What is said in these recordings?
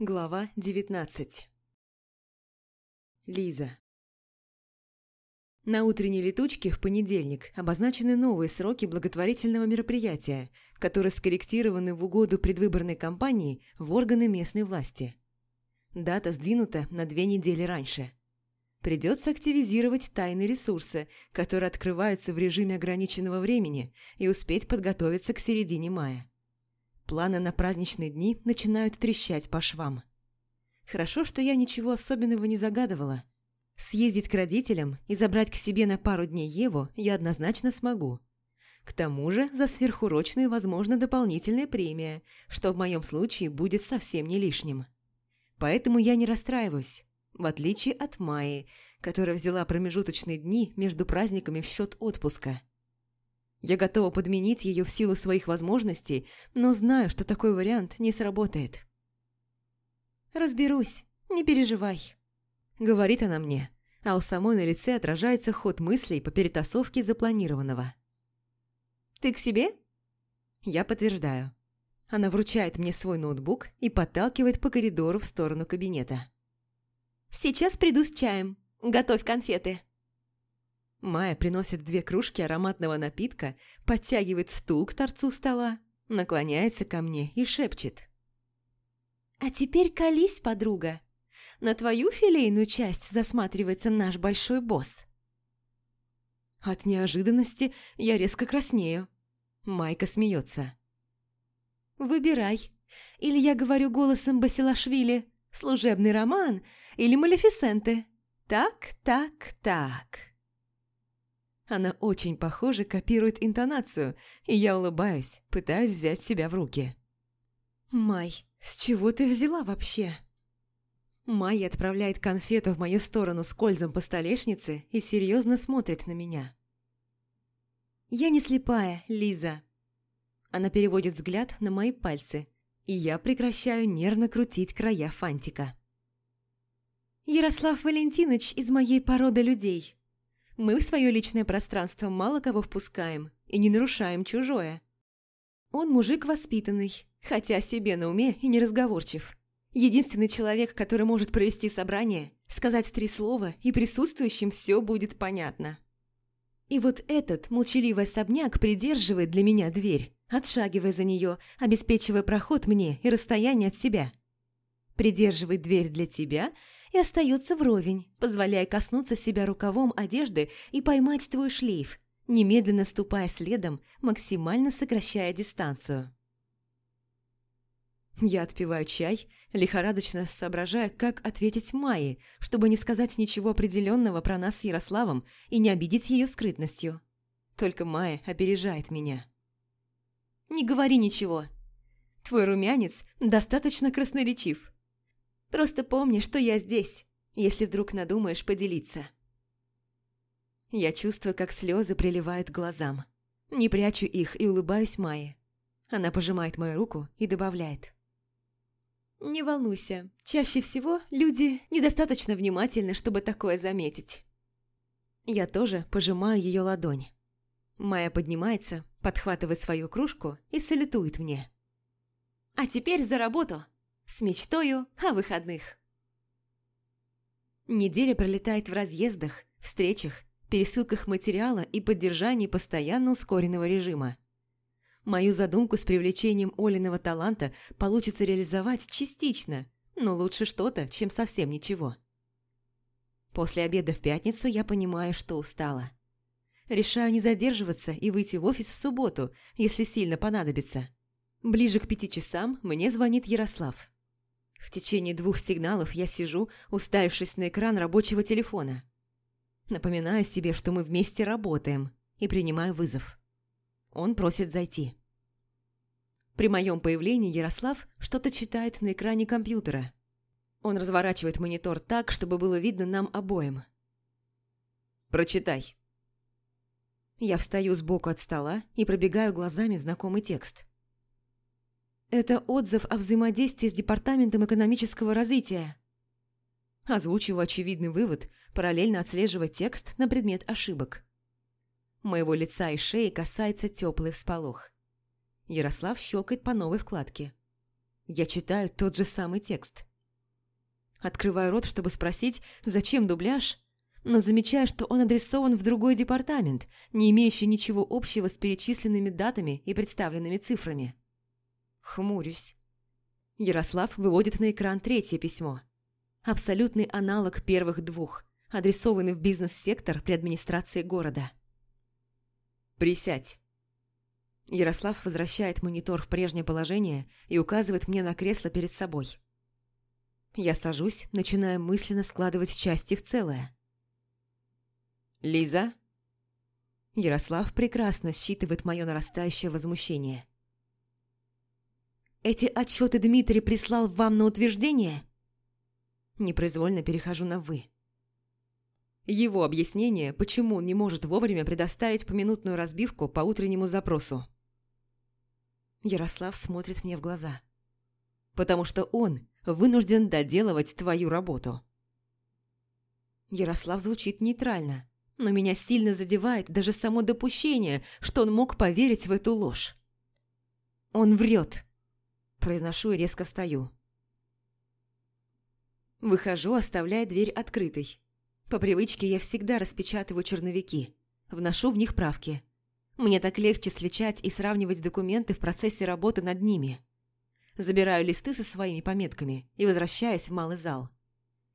Глава 19 Лиза На утренней летучке в понедельник обозначены новые сроки благотворительного мероприятия, которые скорректированы в угоду предвыборной кампании в органы местной власти. Дата сдвинута на две недели раньше. Придется активизировать тайные ресурсы, которые открываются в режиме ограниченного времени, и успеть подготовиться к середине мая. Планы на праздничные дни начинают трещать по швам. Хорошо, что я ничего особенного не загадывала. Съездить к родителям и забрать к себе на пару дней Еву я однозначно смогу. К тому же за сверхурочные возможна дополнительная премия, что в моем случае будет совсем не лишним. Поэтому я не расстраиваюсь, в отличие от Майи, которая взяла промежуточные дни между праздниками в счет отпуска – я готова подменить ее в силу своих возможностей, но знаю, что такой вариант не сработает. «Разберусь, не переживай», — говорит она мне, а у самой на лице отражается ход мыслей по перетасовке запланированного. «Ты к себе?» Я подтверждаю. Она вручает мне свой ноутбук и подталкивает по коридору в сторону кабинета. «Сейчас приду с чаем. Готовь конфеты». Майя приносит две кружки ароматного напитка, подтягивает стул к торцу стола, наклоняется ко мне и шепчет. «А теперь колись, подруга. На твою филейную часть засматривается наш большой босс». От неожиданности я резко краснею. Майка смеется. «Выбирай. Или я говорю голосом Басилашвили «служебный роман» или «Малефисенты». Так, так, так». Она очень похоже копирует интонацию, и я улыбаюсь, пытаюсь взять себя в руки. «Май, с чего ты взяла вообще?» Майя отправляет конфету в мою сторону скользом по столешнице и серьезно смотрит на меня. «Я не слепая, Лиза». Она переводит взгляд на мои пальцы, и я прекращаю нервно крутить края фантика. «Ярослав Валентинович из моей породы людей. Мы в свое личное пространство мало кого впускаем и не нарушаем чужое. Он мужик воспитанный, хотя себе на уме и не разговорчив. Единственный человек, который может провести собрание, сказать три слова, и присутствующим все будет понятно. И вот этот молчаливый особняк придерживает для меня дверь, отшагивая за нее, обеспечивая проход мне и расстояние от себя. Придерживает дверь для тебя – и остается вровень, позволяя коснуться себя рукавом одежды и поймать твой шлейф, немедленно ступая следом, максимально сокращая дистанцию. Я отпиваю чай, лихорадочно соображая, как ответить Майе, чтобы не сказать ничего определенного про нас с Ярославом и не обидеть ее скрытностью. Только Майя опережает меня. «Не говори ничего. Твой румянец достаточно красноречив. Просто помни, что я здесь, если вдруг надумаешь поделиться. Я чувствую, как слезы приливают к глазам. Не прячу их и улыбаюсь Майе. Она пожимает мою руку и добавляет. «Не волнуйся, чаще всего люди недостаточно внимательны, чтобы такое заметить». Я тоже пожимаю ее ладонь. Майя поднимается, подхватывает свою кружку и салютует мне. «А теперь за работу!» С мечтою о выходных. Неделя пролетает в разъездах, встречах, пересылках материала и поддержании постоянно ускоренного режима. Мою задумку с привлечением Олиного таланта получится реализовать частично, но лучше что-то, чем совсем ничего. После обеда в пятницу я понимаю, что устала. Решаю не задерживаться и выйти в офис в субботу, если сильно понадобится. Ближе к пяти часам мне звонит Ярослав. В течение двух сигналов я сижу, уставившись на экран рабочего телефона. Напоминаю себе, что мы вместе работаем, и принимаю вызов. Он просит зайти. При моем появлении Ярослав что-то читает на экране компьютера. Он разворачивает монитор так, чтобы было видно нам обоим. «Прочитай». Я встаю сбоку от стола и пробегаю глазами знакомый текст. Это отзыв о взаимодействии с Департаментом экономического развития. Озвучиваю очевидный вывод, параллельно отслеживая текст на предмет ошибок. Моего лица и шеи касается теплый всполох. Ярослав щелкает по новой вкладке. Я читаю тот же самый текст. Открываю рот, чтобы спросить, зачем дубляж, но замечаю, что он адресован в другой департамент, не имеющий ничего общего с перечисленными датами и представленными цифрами. Хмурюсь. Ярослав выводит на экран третье письмо. Абсолютный аналог первых двух, адресованный в бизнес-сектор при администрации города. «Присядь». Ярослав возвращает монитор в прежнее положение и указывает мне на кресло перед собой. Я сажусь, начиная мысленно складывать части в целое. «Лиза?» Ярослав прекрасно считывает мое нарастающее возмущение. «Эти отчеты Дмитрий прислал вам на утверждение?» Непроизвольно перехожу на «вы». Его объяснение, почему он не может вовремя предоставить поминутную разбивку по утреннему запросу. Ярослав смотрит мне в глаза. «Потому что он вынужден доделывать твою работу». Ярослав звучит нейтрально, но меня сильно задевает даже само допущение, что он мог поверить в эту ложь. «Он врет», – произношу и резко встаю. Выхожу, оставляя дверь открытой. По привычке я всегда распечатываю черновики, вношу в них правки. Мне так легче сличать и сравнивать документы в процессе работы над ними. Забираю листы со своими пометками и возвращаюсь в малый зал.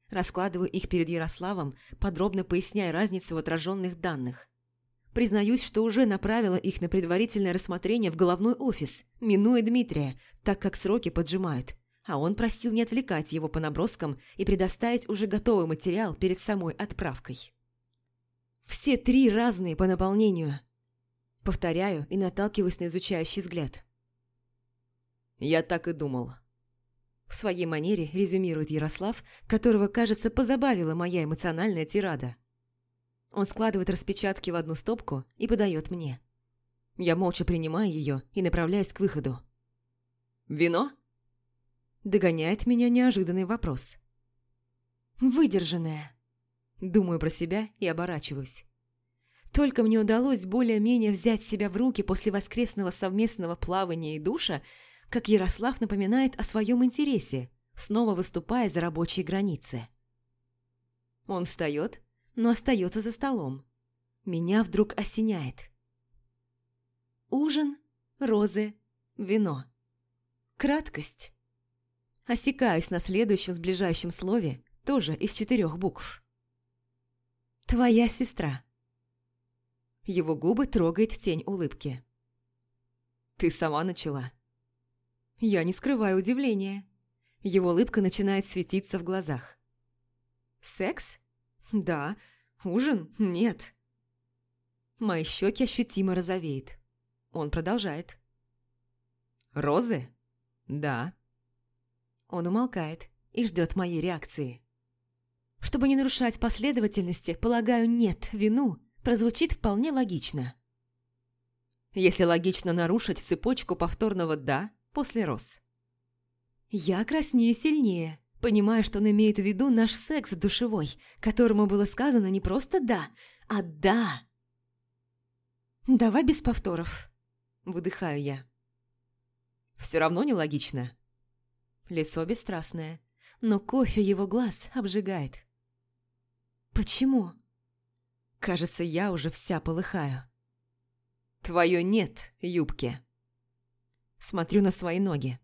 Раскладываю их перед Ярославом, подробно поясняя разницу в отраженных данных. Признаюсь, что уже направила их на предварительное рассмотрение в головной офис, минуя Дмитрия, так как сроки поджимают, а он просил не отвлекать его по наброскам и предоставить уже готовый материал перед самой отправкой. Все три разные по наполнению. Повторяю и наталкиваюсь на изучающий взгляд. «Я так и думал», в своей манере резюмирует Ярослав, которого, кажется, позабавила моя эмоциональная тирада. Он складывает распечатки в одну стопку и подает мне. Я молча принимаю ее и направляюсь к выходу. «Вино?» Догоняет меня неожиданный вопрос. «Выдержанная». Думаю про себя и оборачиваюсь. Только мне удалось более-менее взять себя в руки после воскресного совместного плавания и душа, как Ярослав напоминает о своем интересе, снова выступая за рабочие границы. Он встает, но остается за столом. Меня вдруг осеняет. Ужин, розы, вино. Краткость. Осекаюсь на следующем сближающем слове, тоже из четырех букв. «Твоя сестра». Его губы трогает тень улыбки. «Ты сама начала». Я не скрываю удивления. Его улыбка начинает светиться в глазах. «Секс? Да. Ужин? Нет». Мои щеки ощутимо розовеют. Он продолжает. «Розы? Да». Он умолкает и ждет моей реакции. Чтобы не нарушать последовательности, полагаю, «нет» вину прозвучит вполне логично. Если логично нарушить цепочку повторного «да», после роз. Я краснею сильнее, понимая, что он имеет в виду наш секс душевой, которому было сказано не просто «да», а «да». «Давай без повторов», – выдыхаю я. Все равно нелогично. Лицо бесстрастное, но кофе его глаз обжигает. «Почему?» Кажется, я уже вся полыхаю. «Твое нет, юбки». Смотрю на свои ноги.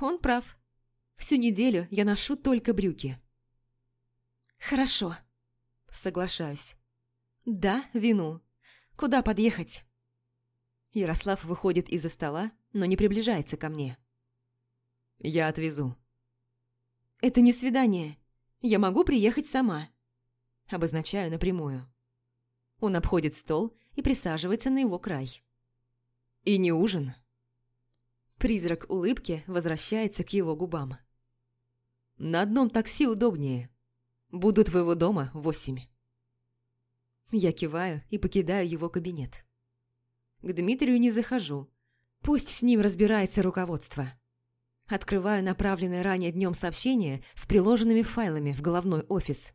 Он прав. Всю неделю я ношу только брюки. Хорошо. Соглашаюсь. Да, вину. Куда подъехать? Ярослав выходит из-за стола, но не приближается ко мне. Я отвезу. Это не свидание. Я могу приехать сама. Обозначаю напрямую. Он обходит стол и присаживается на его край. И не ужин. Призрак улыбки возвращается к его губам. «На одном такси удобнее. Буду твоего дома в восемь». Я киваю и покидаю его кабинет. К Дмитрию не захожу. Пусть с ним разбирается руководство. Открываю направленное ранее днем сообщение с приложенными файлами в головной офис.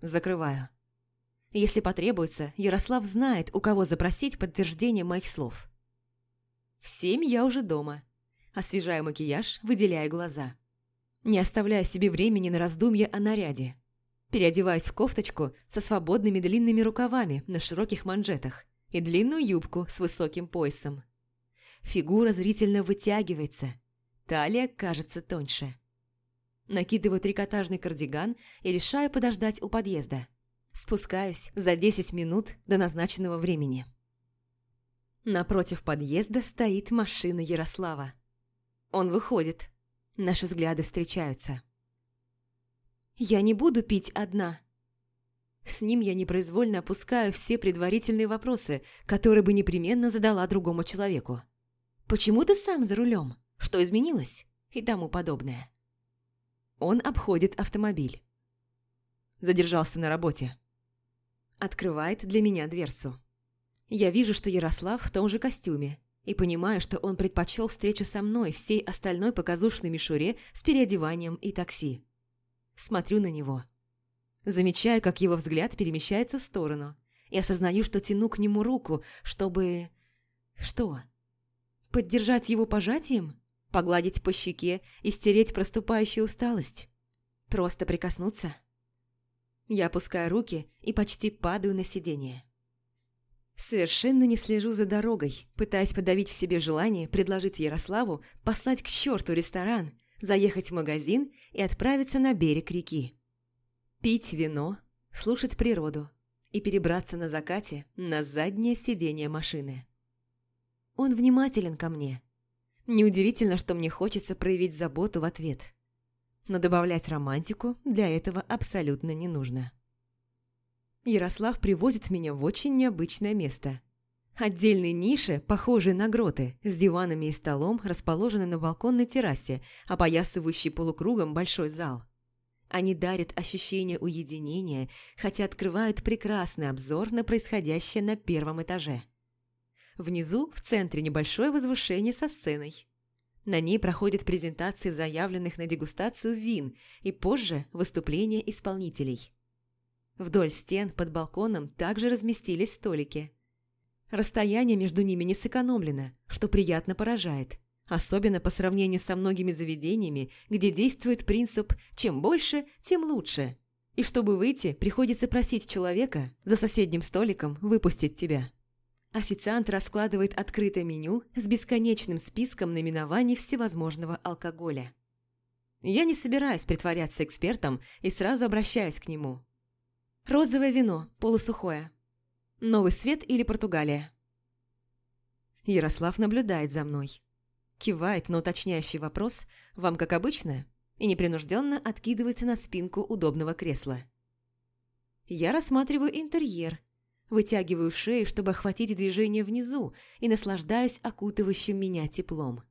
Закрываю. Если потребуется, Ярослав знает, у кого запросить подтверждение моих слов. В семь я уже дома Освежаю макияж, выделяя глаза. Не оставляя себе времени на раздумье о наряде. Переодеваюсь в кофточку со свободными длинными рукавами на широких манжетах и длинную юбку с высоким поясом. Фигура зрительно вытягивается, талия кажется тоньше. Накидываю трикотажный кардиган и решаю подождать у подъезда. Спускаюсь за 10 минут до назначенного времени. Напротив подъезда стоит машина Ярослава. Он выходит. Наши взгляды встречаются. Я не буду пить одна. С ним я непроизвольно опускаю все предварительные вопросы, которые бы непременно задала другому человеку. «Почему ты сам за рулем? Что изменилось?» и тому подобное. Он обходит автомобиль. Задержался на работе. Открывает для меня дверцу. Я вижу, что Ярослав в том же костюме, и понимаю, что он предпочел встречу со мной всей остальной показушной мишуре с переодеванием и такси. Смотрю на него. Замечаю, как его взгляд перемещается в сторону, и осознаю, что тяну к нему руку, чтобы... Что? Поддержать его пожатием? Погладить по щеке и стереть проступающую усталость? Просто прикоснуться? Я опускаю руки и почти падаю на сиденье. Совершенно не слежу за дорогой, пытаясь подавить в себе желание предложить Ярославу послать к черту ресторан, заехать в магазин и отправиться на берег реки. Пить вино, слушать природу и перебраться на закате на заднее сиденье машины. Он внимателен ко мне. Неудивительно, что мне хочется проявить заботу в ответ. Но добавлять романтику для этого абсолютно не нужно. Ярослав привозит меня в очень необычное место. Отдельные ниши, похожие на гроты, с диванами и столом, расположены на балконной террасе, опоясывающей полукругом большой зал. Они дарят ощущение уединения, хотя открывают прекрасный обзор на происходящее на первом этаже. Внизу, в центре, небольшое возвышение со сценой. На ней проходят презентации заявленных на дегустацию вин и позже выступления исполнителей. Вдоль стен под балконом также разместились столики. Расстояние между ними не сэкономлено, что приятно поражает, особенно по сравнению со многими заведениями, где действует принцип «чем больше, тем лучше», и чтобы выйти, приходится просить человека за соседним столиком выпустить тебя. Официант раскладывает открытое меню с бесконечным списком наименований всевозможного алкоголя. Я не собираюсь притворяться экспертом и сразу обращаюсь к нему. Розовое вино, полусухое. Новый свет или Португалия? Ярослав наблюдает за мной. Кивает на уточняющий вопрос «Вам как обычно?» и непринужденно откидывается на спинку удобного кресла. Я рассматриваю интерьер, вытягиваю шею, чтобы охватить движение внизу и наслаждаюсь окутывающим меня теплом.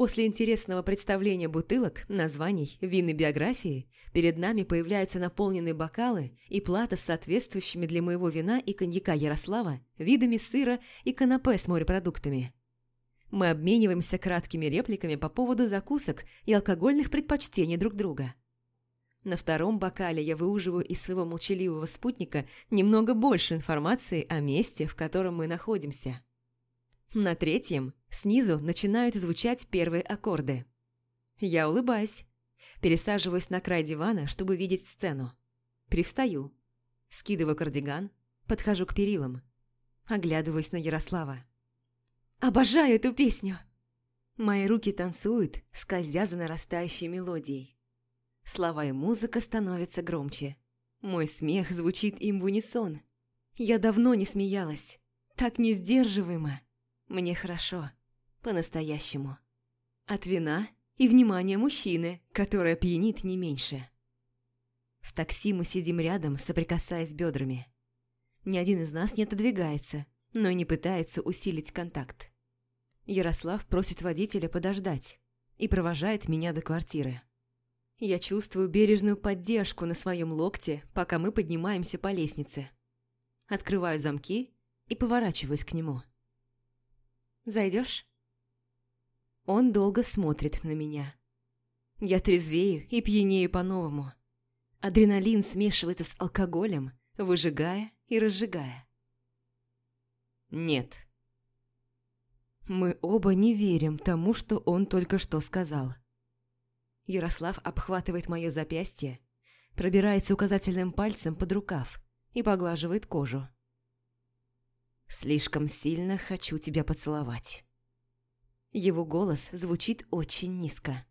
После интересного представления бутылок, названий, вин и биографии, перед нами появляются наполненные бокалы и плата с соответствующими для моего вина и коньяка Ярослава видами сыра и канапе с морепродуктами. Мы обмениваемся краткими репликами по поводу закусок и алкогольных предпочтений друг друга. На втором бокале я выуживаю из своего молчаливого спутника немного больше информации о месте, в котором мы находимся. На третьем снизу начинают звучать первые аккорды. Я улыбаюсь, пересаживаюсь на край дивана, чтобы видеть сцену. Привстаю, скидываю кардиган, подхожу к перилам, оглядываюсь на Ярослава. «Обожаю эту песню!» Мои руки танцуют, скользя за нарастающей мелодией. Слова и музыка становятся громче. Мой смех звучит им в унисон. Я давно не смеялась. Так несдерживаемо. Мне хорошо. По-настоящему. От вина и внимания мужчины, которое пьянит не меньше. В такси мы сидим рядом, соприкасаясь бедрами. Ни один из нас не отодвигается, но и не пытается усилить контакт. Ярослав просит водителя подождать и провожает меня до квартиры. Я чувствую бережную поддержку на своем локте, пока мы поднимаемся по лестнице. Открываю замки и поворачиваюсь к нему. Зайдешь? Он долго смотрит на меня. Я трезвею и пьянею по-новому. Адреналин смешивается с алкоголем, выжигая и разжигая. Нет. Мы оба не верим тому, что он только что сказал. Ярослав обхватывает мое запястье, пробирается указательным пальцем под рукав и поглаживает кожу. «Слишком сильно хочу тебя поцеловать». Его голос звучит очень низко.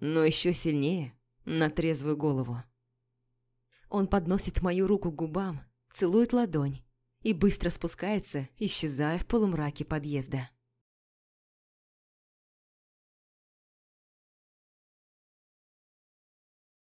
Но еще сильнее на трезвую голову. Он подносит мою руку к губам, целует ладонь и быстро спускается, исчезая в полумраке подъезда.